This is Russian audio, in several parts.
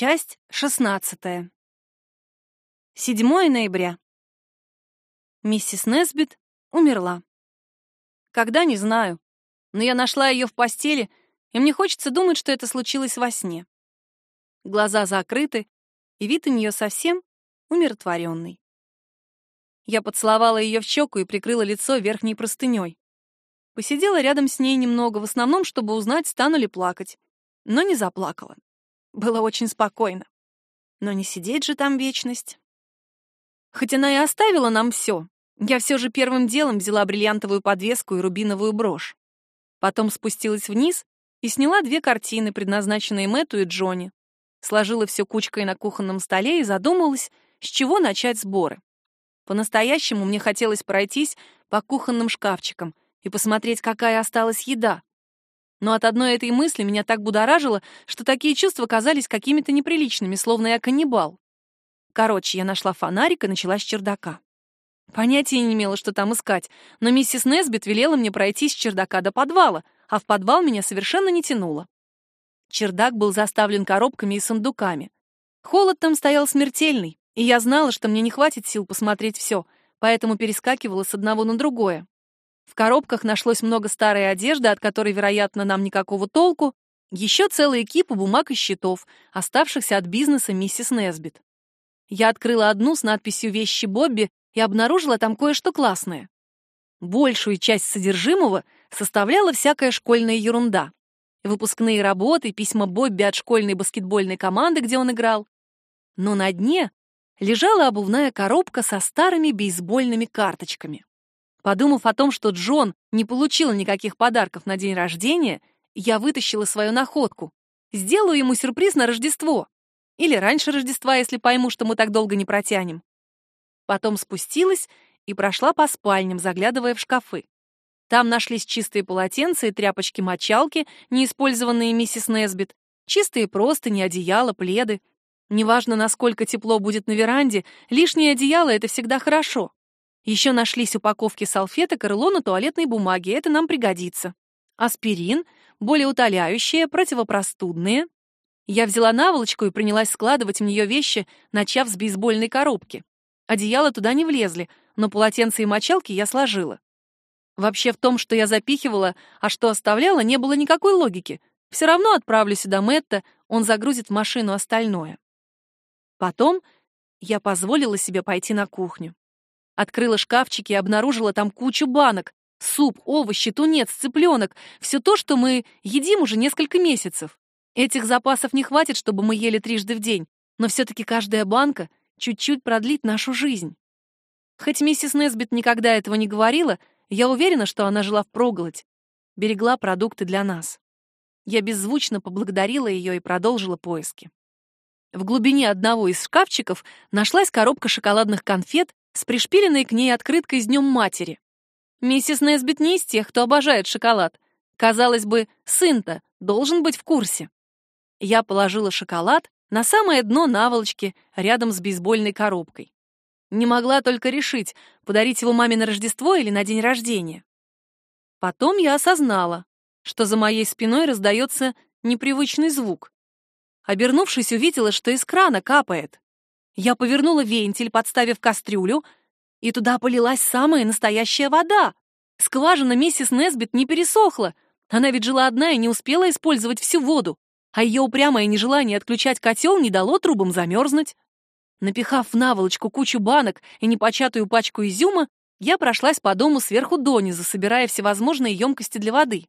Часть шестнадцатая. 7 ноября. Миссис Несбит умерла. Когда, не знаю, но я нашла ее в постели, и мне хочется думать, что это случилось во сне. Глаза закрыты, и вид у нее совсем умиротворенный. Я поцеловала ее в щеку и прикрыла лицо верхней простыней. Посидела рядом с ней немного, в основном, чтобы узнать, стану ли плакать, но не заплакала. Было очень спокойно. Но не сидеть же там вечность. Хоть она и оставила нам все, я все же первым делом взяла бриллиантовую подвеску и рубиновую брошь. Потом спустилась вниз и сняла две картины, предназначенные Мэтту и Джонни. Сложила все кучкой на кухонном столе и задумалась, с чего начать сборы. По-настоящему мне хотелось пройтись по кухонным шкафчикам и посмотреть, какая осталась еда. Но от одной этой мысли меня так будоражило, что такие чувства казались какими-то неприличными, словно я каннибал. Короче, я нашла фонарик и начала с чердака. Понятия не имела, что там искать, но миссис Несбит велела мне пройти с чердака до подвала, а в подвал меня совершенно не тянуло. Чердак был заставлен коробками и сундуками. Холод там стоял смертельный, и я знала, что мне не хватит сил посмотреть все, поэтому перескакивала с одного на другое. В коробках нашлось много старой одежды, от которой, вероятно, нам никакого толку, еще целые кипы бумаг и счетов, оставшихся от бизнеса миссис Несбит. Я открыла одну с надписью «Вещи Бобби» и обнаружила там кое-что классное. Большую часть содержимого составляла всякая школьная ерунда. Выпускные работы, письма Бобби от школьной баскетбольной команды, где он играл. Но на дне лежала обувная коробка со старыми бейсбольными карточками. Подумав о том, что Джон не получил никаких подарков на день рождения, я вытащила свою находку. Сделаю ему сюрприз на Рождество. Или раньше Рождества, если пойму, что мы так долго не протянем. Потом спустилась и прошла по спальням, заглядывая в шкафы. Там нашлись чистые полотенца и тряпочки-мочалки, неиспользованные миссис Несбит, чистые простыни, одеяла, пледы. Неважно, насколько тепло будет на веранде, лишнее одеяло — это всегда хорошо. Еще нашлись упаковки салфеток и рулона туалетной бумаги, это нам пригодится. Аспирин, более утоляющие, противопростудные. Я взяла наволочку и принялась складывать в нее вещи, начав с бейсбольной коробки. Одеяла туда не влезли, но полотенца и мочалки я сложила. Вообще в том, что я запихивала, а что оставляла, не было никакой логики. Все равно отправлю сюда Мэтта, он загрузит в машину остальное. Потом я позволила себе пойти на кухню. Открыла шкафчики и обнаружила там кучу банок. Суп, овощи, тунец, цыпленок. Все то, что мы едим уже несколько месяцев. Этих запасов не хватит, чтобы мы ели трижды в день. Но все-таки каждая банка чуть-чуть продлит нашу жизнь. Хоть миссис Несбит никогда этого не говорила, я уверена, что она жила впроголодь. Берегла продукты для нас. Я беззвучно поблагодарила ее и продолжила поиски. В глубине одного из шкафчиков нашлась коробка шоколадных конфет с пришпиленной к ней открыткой с Днем Матери. Миссис Несбит не из тех, кто обожает шоколад. Казалось бы, сын-то должен быть в курсе. Я положила шоколад на самое дно наволочки рядом с бейсбольной коробкой. Не могла только решить, подарить его маме на Рождество или на день рождения. Потом я осознала, что за моей спиной раздается непривычный звук. Обернувшись, увидела, что из крана капает. Я повернула вентиль, подставив кастрюлю, и туда полилась самая настоящая вода. Скважина миссис Несбит не пересохла. Она ведь жила одна и не успела использовать всю воду, а ее упрямое нежелание отключать котел не дало трубам замерзнуть. Напихав в наволочку кучу банок и непочатую пачку изюма, я прошлась по дому сверху донизу, собирая всевозможные емкости для воды.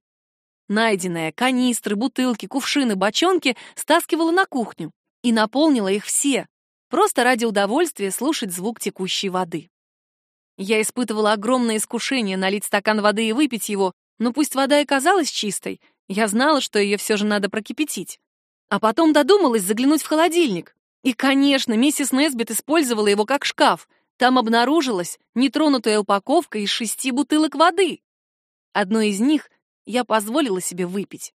Найденные канистры, бутылки, кувшины, бочонки стаскивала на кухню и наполнила их все, просто ради удовольствия слушать звук текущей воды. Я испытывала огромное искушение налить стакан воды и выпить его, но пусть вода и казалась чистой, я знала, что ее все же надо прокипятить. А потом додумалась заглянуть в холодильник. И, конечно, миссис Несбит использовала его как шкаф. Там обнаружилась нетронутая упаковка из шести бутылок воды. Одной из них я позволила себе выпить.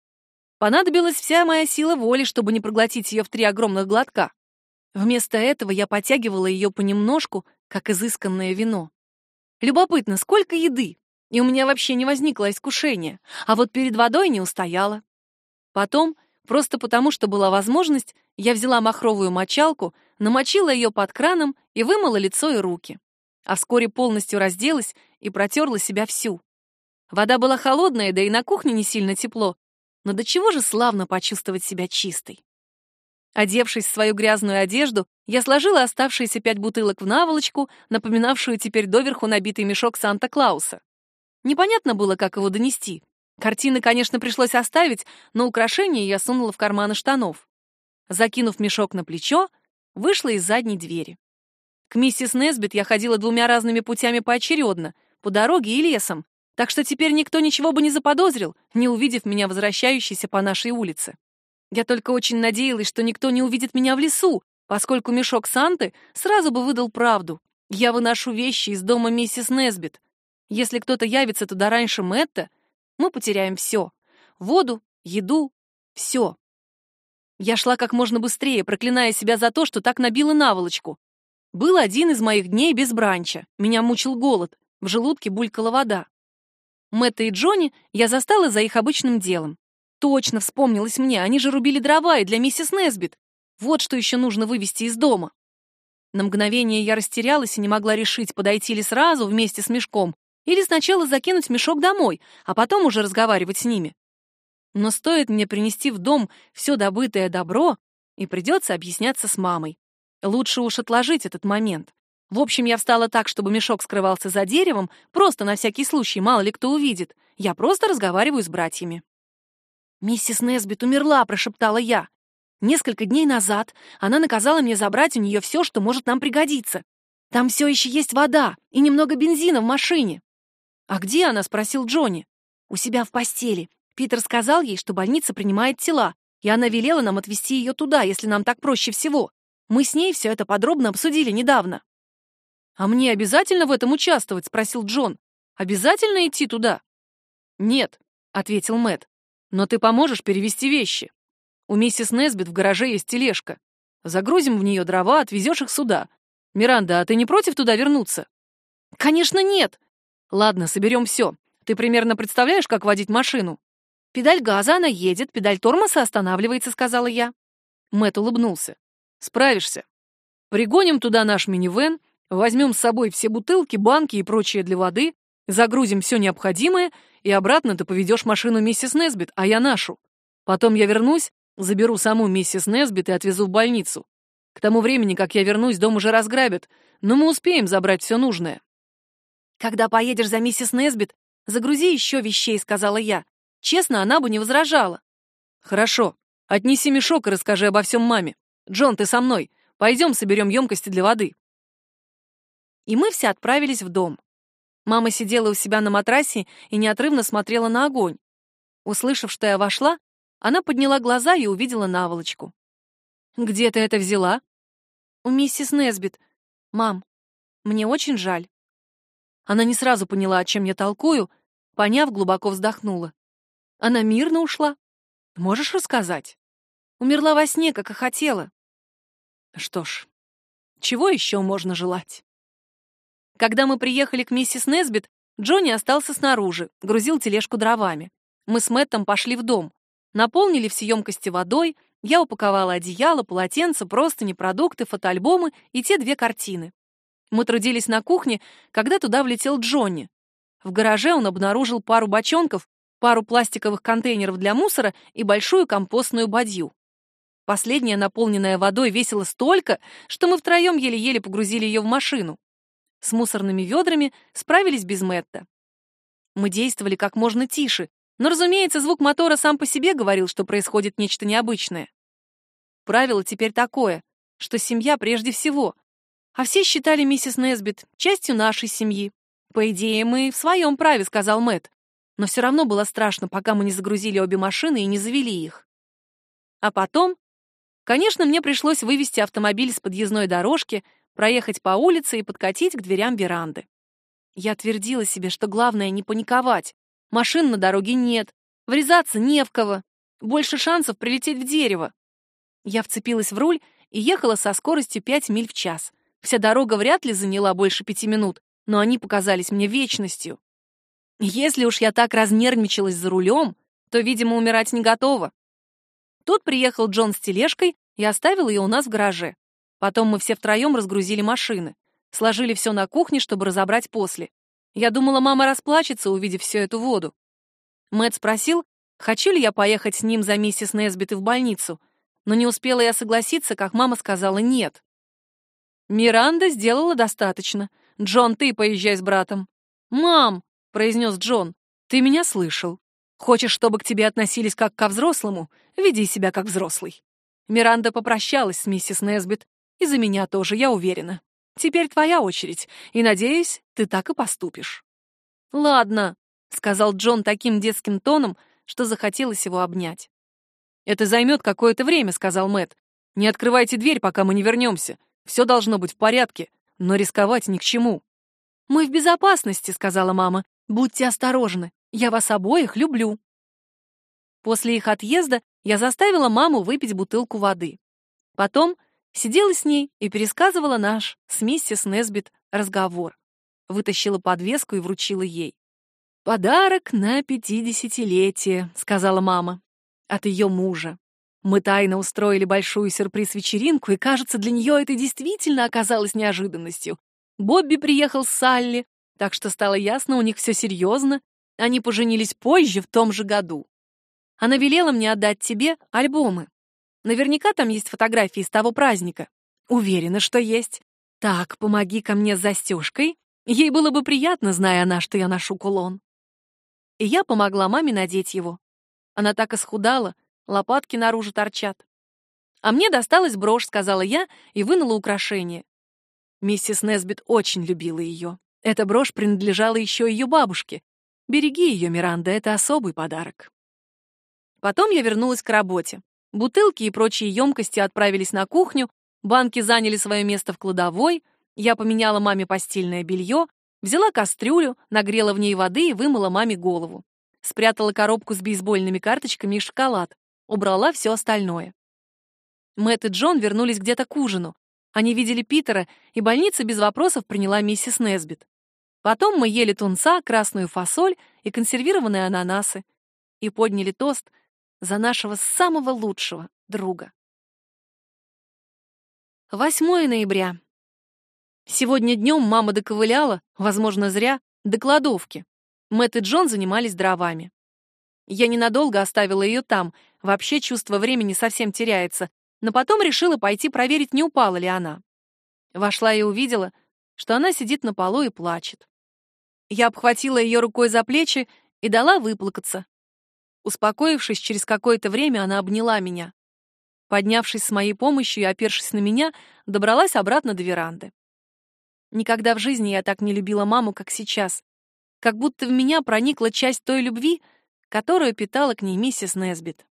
Понадобилась вся моя сила воли, чтобы не проглотить ее в три огромных глотка. Вместо этого я потягивала ее понемножку, как изысканное вино. Любопытно, сколько еды? И у меня вообще не возникло искушения, а вот перед водой не устояла. Потом Просто потому, что была возможность, я взяла махровую мочалку, намочила ее под краном и вымыла лицо и руки. А вскоре полностью разделась и протерла себя всю. Вода была холодная, да и на кухне не сильно тепло, но до чего же славно почувствовать себя чистой. Одевшись в свою грязную одежду, я сложила оставшиеся пять бутылок в наволочку, напоминавшую теперь доверху набитый мешок Санта-Клауса. Непонятно было, как его донести. Картины, конечно, пришлось оставить, но украшения я сунула в карманы штанов. Закинув мешок на плечо, вышла из задней двери. К миссис Несбит я ходила двумя разными путями поочередно, по дороге и лесом, так что теперь никто ничего бы не заподозрил, не увидев меня возвращающейся по нашей улице. Я только очень надеялась, что никто не увидит меня в лесу, поскольку мешок Санты сразу бы выдал правду. Я выношу вещи из дома миссис Несбит. Если кто-то явится туда раньше Мэтта, мы потеряем все. Воду, еду, все. Я шла как можно быстрее, проклиная себя за то, что так набила наволочку. Был один из моих дней без бранча. Меня мучил голод. В желудке булькала вода. Мэтта и Джонни я застала за их обычным делом. Точно вспомнилось мне, они же рубили дрова и для миссис Несбит. Вот что еще нужно вывести из дома. На мгновение я растерялась и не могла решить, подойти ли сразу вместе с мешком, или сначала закинуть мешок домой, а потом уже разговаривать с ними. Но стоит мне принести в дом все добытое добро, и придется объясняться с мамой. Лучше уж отложить этот момент. В общем, я встала так, чтобы мешок скрывался за деревом, просто на всякий случай, мало ли кто увидит. Я просто разговариваю с братьями. «Миссис Несбит умерла», — прошептала я. «Несколько дней назад она наказала мне забрать у нее все, что может нам пригодиться. Там все еще есть вода и немного бензина в машине». «А где она?» — спросил Джонни. «У себя в постели. Питер сказал ей, что больница принимает тела, и она велела нам отвезти ее туда, если нам так проще всего. Мы с ней все это подробно обсудили недавно». «А мне обязательно в этом участвовать?» — спросил Джон. «Обязательно идти туда?» «Нет», — ответил Мэт. «Но ты поможешь перевести вещи. У миссис Несбит в гараже есть тележка. Загрузим в нее дрова, отвезешь их сюда. Миранда, а ты не против туда вернуться?» «Конечно нет!» «Ладно, соберем все. Ты примерно представляешь, как водить машину?» «Педаль газа, она едет, педаль тормоза останавливается», — сказала я. Мэт улыбнулся. «Справишься. Пригоним туда наш минивэн, Возьмем с собой все бутылки, банки и прочее для воды, загрузим все необходимое, и обратно ты поведешь машину миссис Несбит, а я нашу. Потом я вернусь, заберу саму миссис Несбит и отвезу в больницу. К тому времени, как я вернусь, дом уже разграбят, но мы успеем забрать все нужное. Когда поедешь за миссис Несбит, загрузи еще вещей, сказала я. Честно, она бы не возражала. Хорошо. Отнеси мешок и расскажи обо всем маме. Джон, ты со мной. Пойдем соберем емкости для воды и мы все отправились в дом. Мама сидела у себя на матрасе и неотрывно смотрела на огонь. Услышав, что я вошла, она подняла глаза и увидела наволочку. «Где ты это взяла?» «У миссис Несбит. Мам, мне очень жаль». Она не сразу поняла, о чем я толкую, поняв, глубоко вздохнула. «Она мирно ушла? Можешь рассказать?» «Умерла во сне, как и хотела». «Что ж, чего еще можно желать?» Когда мы приехали к миссис Несбит, Джонни остался снаружи, грузил тележку дровами. Мы с Мэттом пошли в дом. Наполнили все емкости водой, я упаковала одеяло, полотенце, простыни, продукты, фотоальбомы и те две картины. Мы трудились на кухне, когда туда влетел Джонни. В гараже он обнаружил пару бочонков, пару пластиковых контейнеров для мусора и большую компостную бадью. Последняя, наполненная водой, весила столько, что мы втроем еле-еле погрузили ее в машину. С мусорными ведрами справились без Мэтта. Мы действовали как можно тише, но, разумеется, звук мотора сам по себе говорил, что происходит нечто необычное. Правило теперь такое, что семья прежде всего, а все считали миссис Несбит частью нашей семьи. По идее, мы в своем праве, сказал Мэтт, но все равно было страшно, пока мы не загрузили обе машины и не завели их. А потом, конечно, мне пришлось вывести автомобиль с подъездной дорожки, проехать по улице и подкатить к дверям веранды. Я твердила себе, что главное не паниковать. Машин на дороге нет, врезаться не в кого, больше шансов прилететь в дерево. Я вцепилась в руль и ехала со скоростью 5 миль в час. Вся дорога вряд ли заняла больше пяти минут, но они показались мне вечностью. Если уж я так разнервничалась за рулем, то, видимо, умирать не готова. Тут приехал Джон с тележкой и оставил ее у нас в гараже. Потом мы все втроем разгрузили машины. Сложили все на кухне, чтобы разобрать после. Я думала, мама расплачется, увидев всю эту воду. Мэтт спросил, хочу ли я поехать с ним за миссис Несбит в больницу, но не успела я согласиться, как мама сказала «нет». Миранда сделала достаточно. Джон, ты поезжай с братом. «Мам!» — произнес Джон. «Ты меня слышал. Хочешь, чтобы к тебе относились как ко взрослому? Веди себя как взрослый». Миранда попрощалась с миссис Несбит, и за меня тоже, я уверена. Теперь твоя очередь, и, надеюсь, ты так и поступишь. «Ладно», — сказал Джон таким детским тоном, что захотелось его обнять. «Это займет какое-то время», — сказал Мэт. «Не открывайте дверь, пока мы не вернемся. Все должно быть в порядке, но рисковать ни к чему». «Мы в безопасности», — сказала мама. «Будьте осторожны. Я вас обоих люблю». После их отъезда я заставила маму выпить бутылку воды. Потом сидела с ней и пересказывала наш с миссис Несбит разговор. Вытащила подвеску и вручила ей. «Подарок на пятидесятилетие», — сказала мама. «От ее мужа. Мы тайно устроили большую сюрприз-вечеринку, и, кажется, для нее это действительно оказалось неожиданностью. Бобби приехал с Салли, так что стало ясно, у них все серьезно. Они поженились позже, в том же году. Она велела мне отдать тебе альбомы. Наверняка там есть фотографии с того праздника. Уверена, что есть. Так, помоги ко мне с застежкой. Ей было бы приятно, зная она, что я ношу кулон. И я помогла маме надеть его. Она так исхудала, лопатки наружу торчат. А мне досталась брошь, сказала я и вынула украшение. Миссис Несбит очень любила ее. Эта брошь принадлежала еще ее бабушке. Береги ее, Миранда, это особый подарок. Потом я вернулась к работе. Бутылки и прочие емкости отправились на кухню, банки заняли свое место в кладовой, я поменяла маме постельное белье, взяла кастрюлю, нагрела в ней воды и вымыла маме голову. Спрятала коробку с бейсбольными карточками и шоколад, убрала все остальное. Мэтт и Джон вернулись где-то к ужину. Они видели Питера, и больница без вопросов приняла миссис Несбит. Потом мы ели тунца, красную фасоль и консервированные ананасы. И подняли тост — за нашего самого лучшего друга. 8 ноября. Сегодня днем мама доковыляла, возможно, зря, до кладовки. Мэтт и Джон занимались дровами. Я ненадолго оставила ее там, вообще чувство времени совсем теряется, но потом решила пойти проверить, не упала ли она. Вошла и увидела, что она сидит на полу и плачет. Я обхватила ее рукой за плечи и дала выплакаться, Успокоившись, через какое-то время она обняла меня. Поднявшись с моей помощью и опершись на меня, добралась обратно до веранды. Никогда в жизни я так не любила маму, как сейчас. Как будто в меня проникла часть той любви, которую питала к ней миссис Несбит.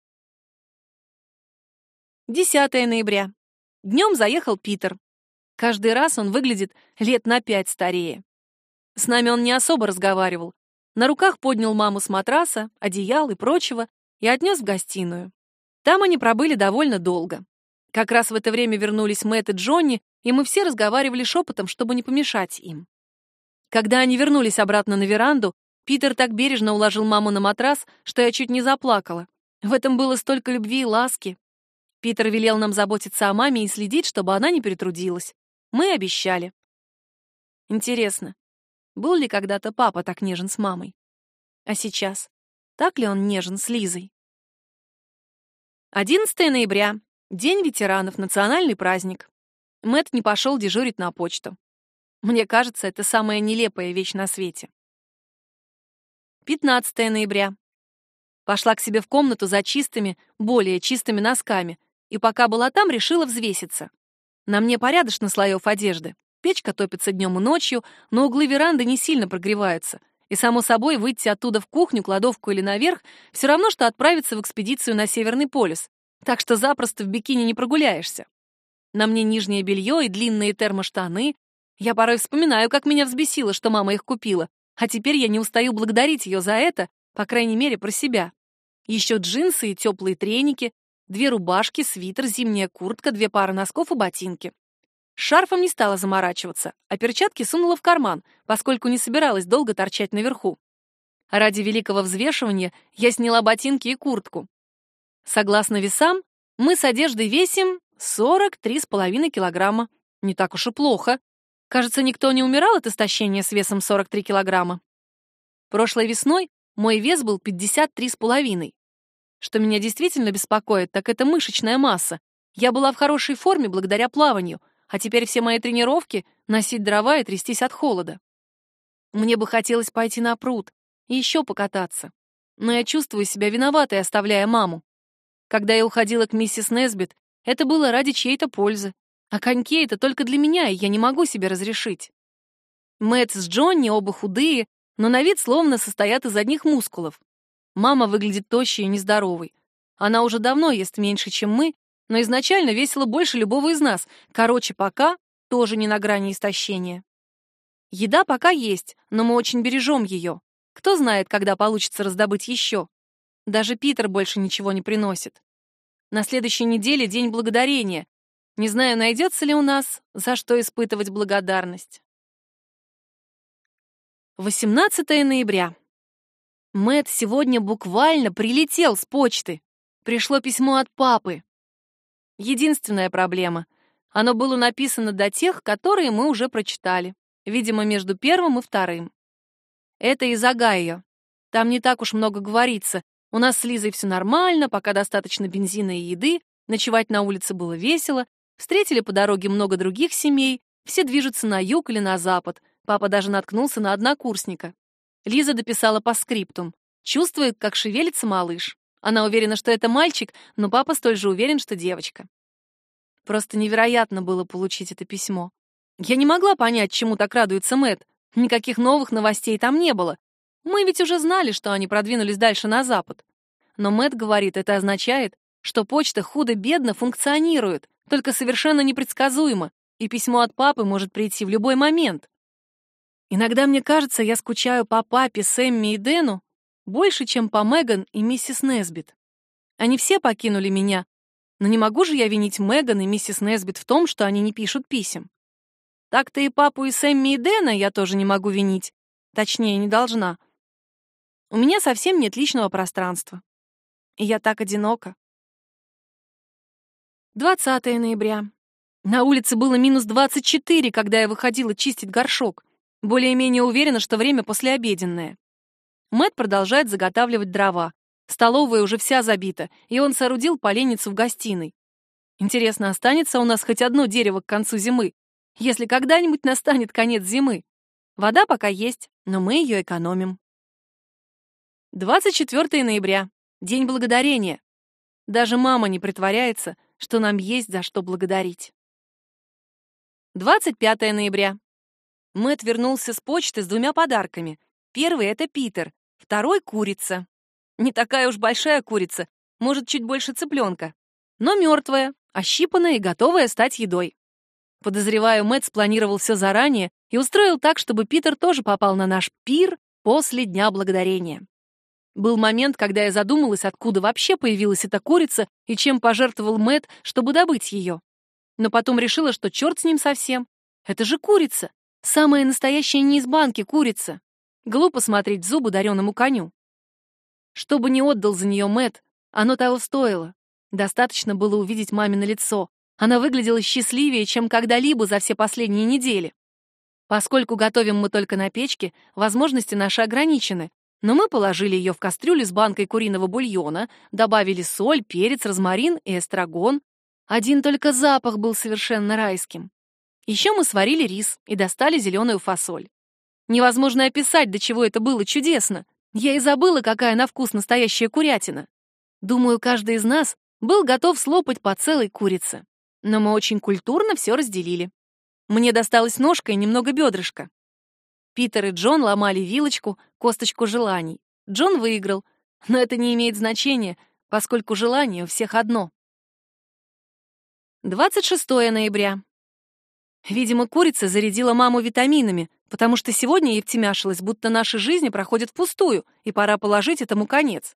10 ноября. Днем заехал Питер. Каждый раз он выглядит лет на пять старее. С нами он не особо разговаривал, на руках поднял маму с матраса, одеял и прочего и отнес в гостиную. Там они пробыли довольно долго. Как раз в это время вернулись Мэтт и Джонни, и мы все разговаривали шепотом, чтобы не помешать им. Когда они вернулись обратно на веранду, Питер так бережно уложил маму на матрас, что я чуть не заплакала. В этом было столько любви и ласки. Питер велел нам заботиться о маме и следить, чтобы она не перетрудилась. Мы обещали. Интересно, был ли когда-то папа так нежен с мамой? А сейчас? Так ли он нежен с Лизой? 11 ноября. День ветеранов, национальный праздник. Мэт не пошел дежурить на почту. Мне кажется, это самая нелепая вещь на свете. 15 ноября. Пошла к себе в комнату за чистыми, более чистыми носками, и пока была там, решила взвеситься. На мне порядочно слоев одежды. Печка топится днем и ночью, но углы веранды не сильно прогреваются. И, само собой, выйти оттуда в кухню, кладовку или наверх все равно, что отправиться в экспедицию на Северный полюс. Так что запросто в бикини не прогуляешься. На мне нижнее белье и длинные термоштаны. Я порой вспоминаю, как меня взбесило, что мама их купила. А теперь я не устаю благодарить ее за это, по крайней мере, про себя. Еще джинсы и теплые треники, две рубашки, свитер, зимняя куртка, две пары носков и ботинки. Шарфом не стала заморачиваться, а перчатки сунула в карман, поскольку не собиралась долго торчать наверху. Ради великого взвешивания я сняла ботинки и куртку. Согласно весам, мы с одеждой весим 43,5 килограмма. Не так уж и плохо. Кажется, никто не умирал от истощения с весом 43 килограмма. Прошлой весной мой вес был 53,5. Что меня действительно беспокоит, так это мышечная масса. Я была в хорошей форме благодаря плаванию, а теперь все мои тренировки — носить дрова и трястись от холода. Мне бы хотелось пойти на пруд и еще покататься. Но я чувствую себя виноватой, оставляя маму. Когда я уходила к миссис Несбит, это было ради чьей-то пользы. А коньки — это только для меня, и я не могу себе разрешить. Мэтт с Джонни оба худые, но на вид словно состоят из одних мускулов. Мама выглядит тощей и нездоровой. Она уже давно ест меньше, чем мы, но изначально весила больше любого из нас. Короче, пока тоже не на грани истощения. Еда пока есть, но мы очень бережем ее. Кто знает, когда получится раздобыть еще. Даже Питер больше ничего не приносит. На следующей неделе День Благодарения. Не знаю, найдется ли у нас, за что испытывать благодарность. 18 ноября. Мэт сегодня буквально прилетел с почты. Пришло письмо от папы. Единственная проблема. Оно было написано до тех, которые мы уже прочитали. Видимо, между первым и вторым. Это из Огайо. Там не так уж много говорится. У нас с Лизой все нормально, пока достаточно бензина и еды, ночевать на улице было весело, встретили по дороге много других семей, все движутся на юг или на запад. Папа даже наткнулся на однокурсника. Лиза дописала постскриптум. Чувствует, как шевелится малыш. Она уверена, что это мальчик, но папа столь же уверен, что девочка. Просто невероятно было получить это письмо. Я не могла понять, чему так радуется Мэт. Никаких новых новостей там не было. Мы ведь уже знали, что они продвинулись дальше на запад. Но Мэт говорит, это означает, что почта худо-бедно функционирует, только совершенно непредсказуемо, и письмо от папы может прийти в любой момент. Иногда мне кажется, я скучаю по папе, Сэмми и Дэну больше, чем по Меган и миссис Несбит. Они все покинули меня, но не могу же я винить Меган и миссис Несбит в том, что они не пишут писем. Так-то и папу, и Сэмми, и Дэна я тоже не могу винить. Точнее, не должна. У меня совсем нет личного пространства. И я так одинока. 20 ноября. На улице было минус 24, когда я выходила чистить горшок. Более-менее уверена, что время послеобеденное. Мэт продолжает заготавливать дрова. Столовая уже вся забита, и он соорудил поленницу в гостиной. Интересно, останется у нас хоть одно дерево к концу зимы, если когда-нибудь настанет конец зимы. Вода пока есть, но мы ее экономим. 24 ноября. День благодарения. Даже мама не притворяется, что нам есть за что благодарить. 25 ноября. Мэт вернулся с почты с двумя подарками. Первый — это Питер, второй — курица. Не такая уж большая курица, может, чуть больше цыпленка. Но мертвая, ощипанная и готовая стать едой. Подозреваю, Мэт спланировал все заранее и устроил так, чтобы Питер тоже попал на наш пир после Дня Благодарения. Был момент, когда я задумалась, откуда вообще появилась эта курица и чем пожертвовал Мэт, чтобы добыть ее. Но потом решила, что черт с ним совсем. Это же курица. Самая настоящая не из банки курица. Глупо смотреть в зубы дареному коню. Что бы ни отдал за нее Мэт, оно того стоило. Достаточно было увидеть мамино лицо. Она выглядела счастливее, чем когда-либо за все последние недели. Поскольку готовим мы только на печке, возможности наши ограничены, но мы положили ее в кастрюлю с банкой куриного бульона, добавили соль, перец, розмарин и эстрагон. Один только запах был совершенно райским. Еще мы сварили рис и достали зеленую фасоль. Невозможно описать, до чего это было чудесно. Я и забыла, какая на вкус настоящая курятина. Думаю, каждый из нас был готов слопать по целой курице. Но мы очень культурно все разделили. Мне досталась ножка и немного бедрышка. Питер и Джон ломали вилочку, косточку желаний. Джон выиграл, но это не имеет значения, поскольку желание у всех одно. 26 ноября. Видимо, курица зарядила маму витаминами, потому что сегодня ей втемяшилось, будто наши жизни проходят впустую, и пора положить этому конец.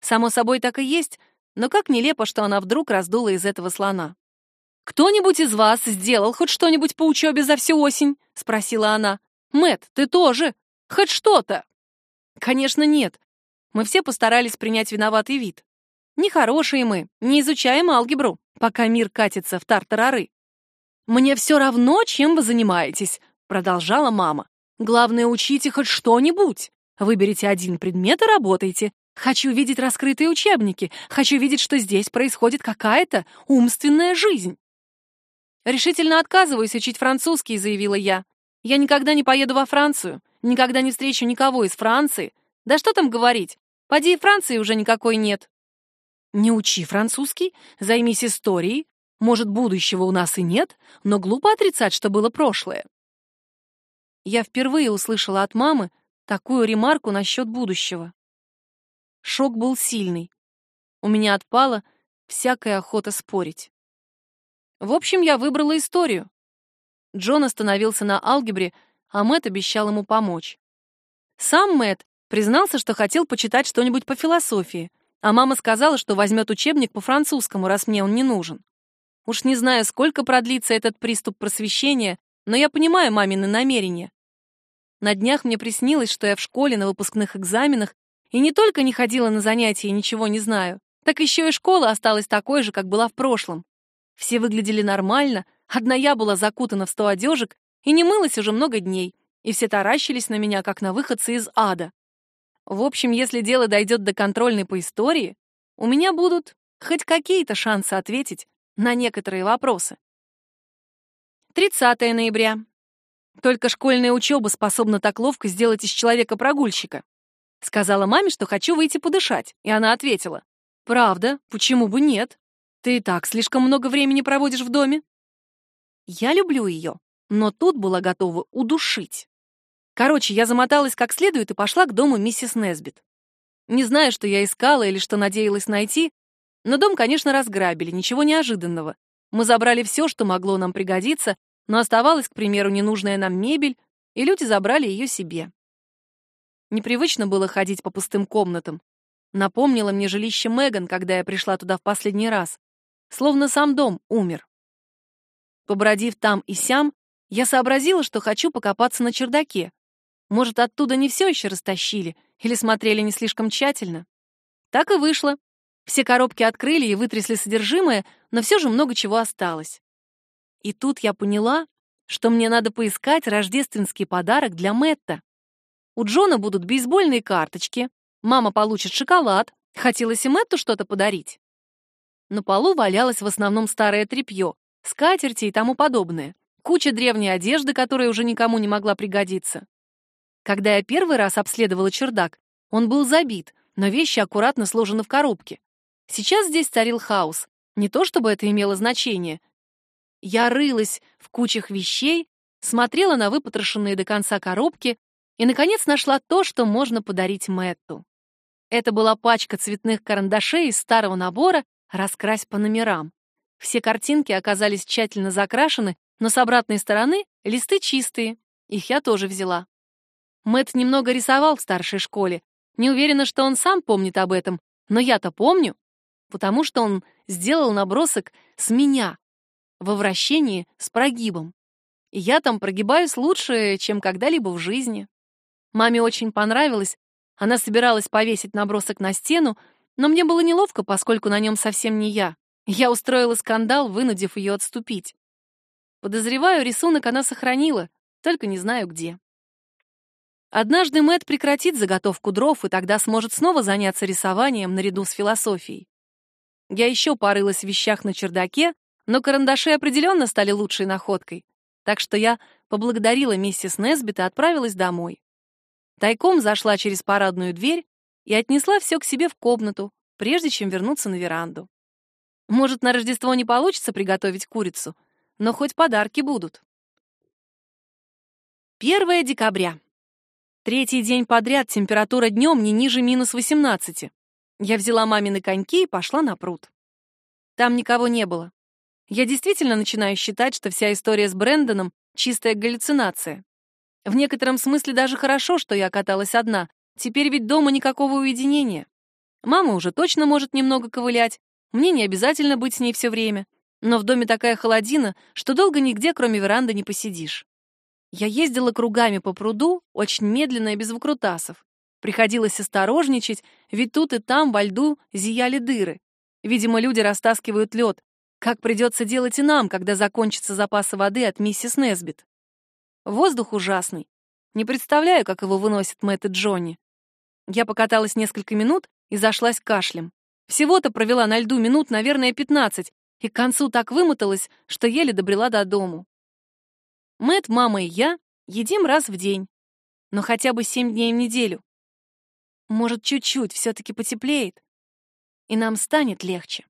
Само собой так и есть, но как нелепо, что она вдруг раздула из этого слона. «Кто-нибудь из вас сделал хоть что-нибудь по учебе за всю осень?» — спросила она. Мэт, ты тоже? Хоть что-то?» «Конечно, нет. Мы все постарались принять виноватый вид. Нехорошие мы, не изучаем алгебру, пока мир катится в тартарары. «Мне все равно, чем вы занимаетесь», — продолжала мама. «Главное, учите хоть что-нибудь. Выберите один предмет и работайте. Хочу видеть раскрытые учебники. Хочу видеть, что здесь происходит какая-то умственная жизнь». «Решительно отказываюсь учить французский», — заявила я. «Я никогда не поеду во Францию, никогда не встречу никого из Франции. Да что там говорить, поди и Франции уже никакой нет». «Не учи французский, займись историей. Может, будущего у нас и нет, но глупо отрицать, что было прошлое». Я впервые услышала от мамы такую ремарку насчет будущего. Шок был сильный. У меня отпала всякая охота спорить. В общем, я выбрала историю. Джон остановился на алгебре, а Мэтт обещал ему помочь. Сам Мэтт признался, что хотел почитать что-нибудь по философии, а мама сказала, что возьмет учебник по французскому, раз мне он не нужен. Уж не знаю, сколько продлится этот приступ просвещения, но я понимаю мамины намерения. На днях мне приснилось, что я в школе на выпускных экзаменах и не только не ходила на занятия и ничего не знаю, так еще и школа осталась такой же, как была в прошлом. Все выглядели нормально, одна я была закутана в сто одежек и не мылась уже много дней, и все таращились на меня, как на выходцы из ада. В общем, если дело дойдет до контрольной по истории, у меня будут хоть какие-то шансы ответить на некоторые вопросы. 30 ноября. Только школьная учеба способна так ловко сделать из человека прогульщика. Сказала маме, что хочу выйти подышать, и она ответила. «Правда, почему бы нет? Ты и так слишком много времени проводишь в доме». Я люблю ее, но тут была готова удушить. Короче, я замоталась как следует и пошла к дому миссис Несбит. Не знаю, что я искала или что надеялась найти, но дом, конечно, разграбили, ничего неожиданного. Мы забрали все, что могло нам пригодиться, но оставалась, к примеру, ненужная нам мебель, и люди забрали ее себе. Непривычно было ходить по пустым комнатам. Напомнило мне жилище Меган, когда я пришла туда в последний раз. Словно сам дом умер. Побродив там и сям, я сообразила, что хочу покопаться на чердаке. Может, оттуда не все еще растащили или смотрели не слишком тщательно. Так и вышло. Все коробки открыли и вытрясли содержимое, но все же много чего осталось. И тут я поняла, что мне надо поискать рождественский подарок для Мэтта. У Джона будут бейсбольные карточки, мама получит шоколад, хотелось и Мэтту что-то подарить. На полу валялось в основном старое тряпье, скатерти и тому подобное, куча древней одежды, которая уже никому не могла пригодиться. Когда я первый раз обследовала чердак, он был забит, но вещи аккуратно сложены в коробке. Сейчас здесь царил хаос. Не то чтобы это имело значение. Я рылась в кучах вещей, смотрела на выпотрошенные до конца коробки и, наконец, нашла то, что можно подарить Мэтту. Это была пачка цветных карандашей из старого набора «Раскрась по номерам». Все картинки оказались тщательно закрашены, но с обратной стороны листы чистые. Их я тоже взяла. Мэтт немного рисовал в старшей школе. Не уверена, что он сам помнит об этом, но я-то помню потому что он сделал набросок с меня во вращении с прогибом. И я там прогибаюсь лучше, чем когда-либо в жизни. Маме очень понравилось. Она собиралась повесить набросок на стену, но мне было неловко, поскольку на нем совсем не я. Я устроила скандал, вынудив ее отступить. Подозреваю, рисунок она сохранила, только не знаю где. Однажды Мэт прекратит заготовку дров и тогда сможет снова заняться рисованием наряду с философией. Я еще порылась в вещах на чердаке, но карандаши определенно стали лучшей находкой. Так что я поблагодарила миссис Несбит и отправилась домой. Тайком зашла через парадную дверь и отнесла все к себе в комнату, прежде чем вернуться на веранду. Может, на Рождество не получится приготовить курицу, но хоть подарки будут. 1 декабря. Третий день подряд температура днем не ниже минус 18. Я взяла мамины коньки и пошла на пруд. Там никого не было. Я действительно начинаю считать, что вся история с Брэндоном — чистая галлюцинация. В некотором смысле даже хорошо, что я каталась одна. Теперь ведь дома никакого уединения. Мама уже точно может немного ковылять. Мне не обязательно быть с ней все время. Но в доме такая холодина, что долго нигде, кроме веранды, не посидишь. Я ездила кругами по пруду, очень медленно и без выкрутасов. Приходилось осторожничать, ведь тут и там во льду зияли дыры. Видимо, люди растаскивают лед. Как придется делать и нам, когда закончатся запасы воды от миссис Несбит. Воздух ужасный. Не представляю, как его выносят Мэтт и Джонни. Я покаталась несколько минут и зашлась кашлем. Всего-то провела на льду минут, наверное, 15, и к концу так вымоталась, что еле добрела до дому. Мэт, мама и я едим раз в день, но хотя бы семь дней в неделю. Может, чуть-чуть все-таки потеплеет, и нам станет легче.